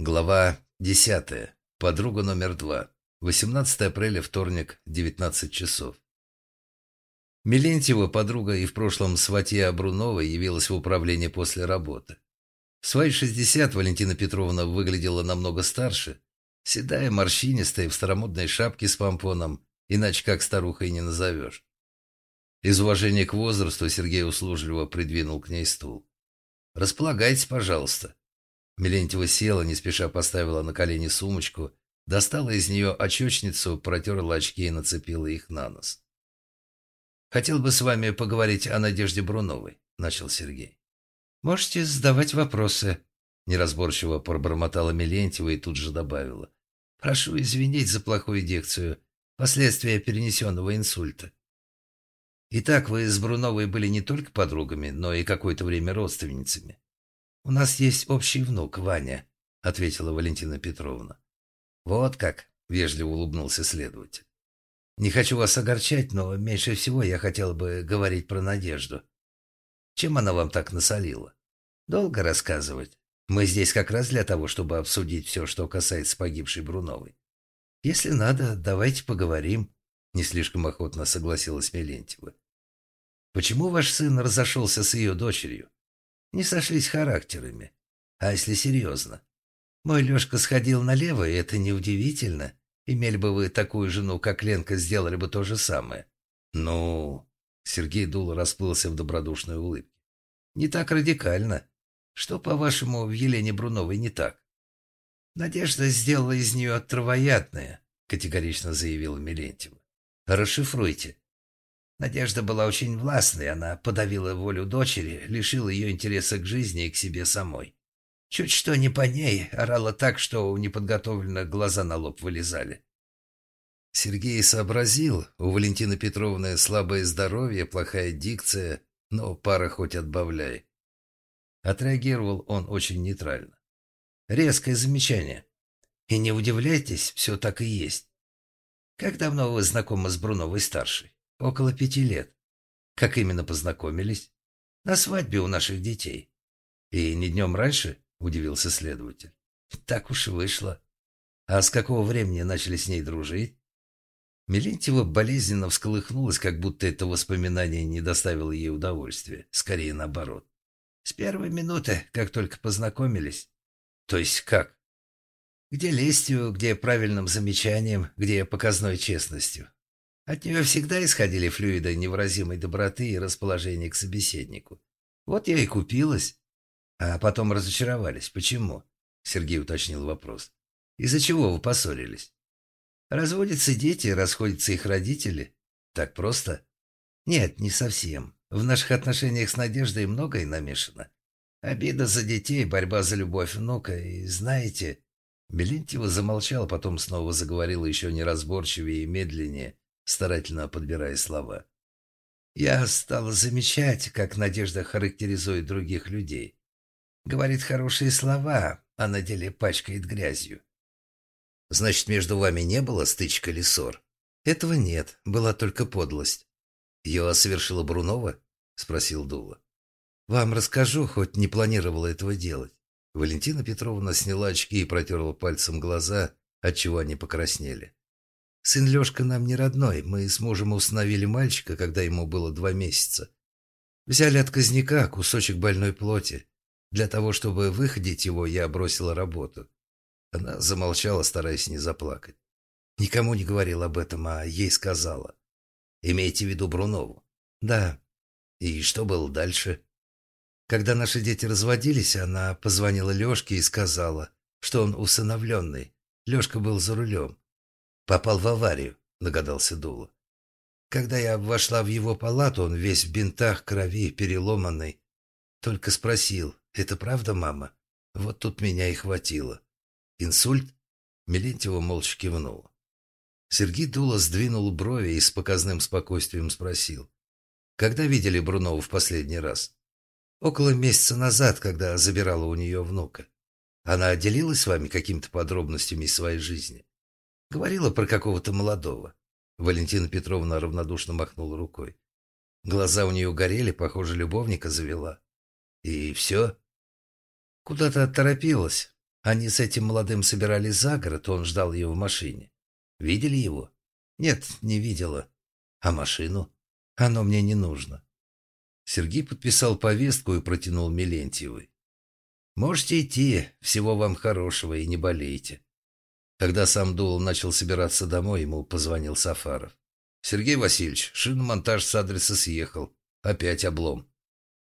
Глава 10. Подруга номер 2. 18 апреля, вторник, 19 часов. Мелентьева, подруга и в прошлом сватья Брунова, явилась в управление после работы. В свои 60 Валентина Петровна выглядела намного старше, седая, морщинистая, в старомодной шапке с помпоном, иначе как старухой не назовешь. Из уважения к возрасту Сергей услужливо придвинул к ней стул. «Располагайтесь, пожалуйста». Мелентьева села, не спеша поставила на колени сумочку, достала из нее очечницу, протерла очки и нацепила их на нос. «Хотел бы с вами поговорить о Надежде Бруновой», — начал Сергей. «Можете задавать вопросы», — неразборчиво пробормотала Мелентьева и тут же добавила. «Прошу извинить за плохую дикцию, последствия перенесенного инсульта». «Итак, вы с Бруновой были не только подругами, но и какое-то время родственницами». «У нас есть общий внук, Ваня», — ответила Валентина Петровна. «Вот как», — вежливо улыбнулся следователь. «Не хочу вас огорчать, но меньше всего я хотел бы говорить про Надежду. Чем она вам так насолила? Долго рассказывать. Мы здесь как раз для того, чтобы обсудить все, что касается погибшей Бруновой. Если надо, давайте поговорим», — не слишком охотно согласилась Мелентьева. «Почему ваш сын разошелся с ее дочерью?» Не сошлись характерами. А если серьезно? Мой Лешка сходил налево, и это неудивительно. Имели бы вы такую жену, как Ленка, сделали бы то же самое. Ну... Сергей Дул расплылся в добродушной улыбке. Не так радикально. Что, по-вашему, в Елене Бруновой не так? Надежда сделала из нее травоядное, категорично заявила Милентьева. Расшифруйте. Надежда была очень властной, она подавила волю дочери, лишила ее интереса к жизни и к себе самой. Чуть что не по ней, орала так, что у неподготовленных глаза на лоб вылезали. Сергей сообразил, у Валентины Петровны слабое здоровье, плохая дикция, но пара хоть отбавляй. Отреагировал он очень нейтрально. Резкое замечание. И не удивляйтесь, все так и есть. Как давно вы знакомы с Бруновой-старшей? Около пяти лет. Как именно познакомились? На свадьбе у наших детей. И не днем раньше? Удивился следователь. Так уж и вышло. А с какого времени начали с ней дружить? Мелентьева болезненно всколыхнулась, как будто это воспоминание не доставило ей удовольствия. Скорее наоборот. С первой минуты, как только познакомились. То есть как? Где лестью, где правильным замечанием, где показной честностью. От нее всегда исходили флюиды невыразимой доброты и расположения к собеседнику. Вот я и купилась. А потом разочаровались. Почему? Сергей уточнил вопрос. Из-за чего вы поссорились? Разводятся дети, расходятся их родители. Так просто? Нет, не совсем. В наших отношениях с Надеждой многое намешано. Обида за детей, борьба за любовь внука. И знаете... Белентьева замолчала, потом снова заговорила еще неразборчивее и медленнее, старательно подбирая слова. Я стала замечать, как Надежда характеризует других людей. Говорит хорошие слова, а на деле пачкает грязью. Значит, между вами не было стычка или ссор? Этого нет, была только подлость. Ее совершила Брунова? Спросил Дула. Вам расскажу, хоть не планировала этого делать. Валентина Петровна сняла очки и протерла пальцем глаза, отчего они покраснели. Сын Лешка нам не родной. Мы с мужем установили мальчика, когда ему было два месяца. Взяли отказника кусочек больной плоти. Для того, чтобы выходить его, я бросила работу. Она замолчала, стараясь не заплакать. Никому не говорил об этом, а ей сказала. Имеете в виду Брунову? Да. И что было дальше? Когда наши дети разводились, она позвонила Лешке и сказала, что он усыновленный. Лешка был за рулем. «Попал в аварию», — догадался Дула. Когда я вошла в его палату, он весь в бинтах, крови, переломанный. Только спросил, «Это правда, мама?» Вот тут меня и хватило. «Инсульт?» Мелентьева молча кивнула. Сергей Дула сдвинул брови и с показным спокойствием спросил. «Когда видели Брунову в последний раз?» «Около месяца назад, когда забирала у нее внука. Она делилась с вами какими-то подробностями своей жизни?» Говорила про какого-то молодого. Валентина Петровна равнодушно махнула рукой. Глаза у нее горели, похоже, любовника завела. И все. Куда-то торопилась. Они с этим молодым собирались за город, он ждал ее в машине. Видели его? Нет, не видела. А машину? Оно мне не нужно. Сергей подписал повестку и протянул Милентьевой. «Можете идти, всего вам хорошего и не болейте». Когда сам Дул начал собираться домой, ему позвонил Сафаров. «Сергей Васильевич, шиномонтаж с адреса съехал. Опять облом».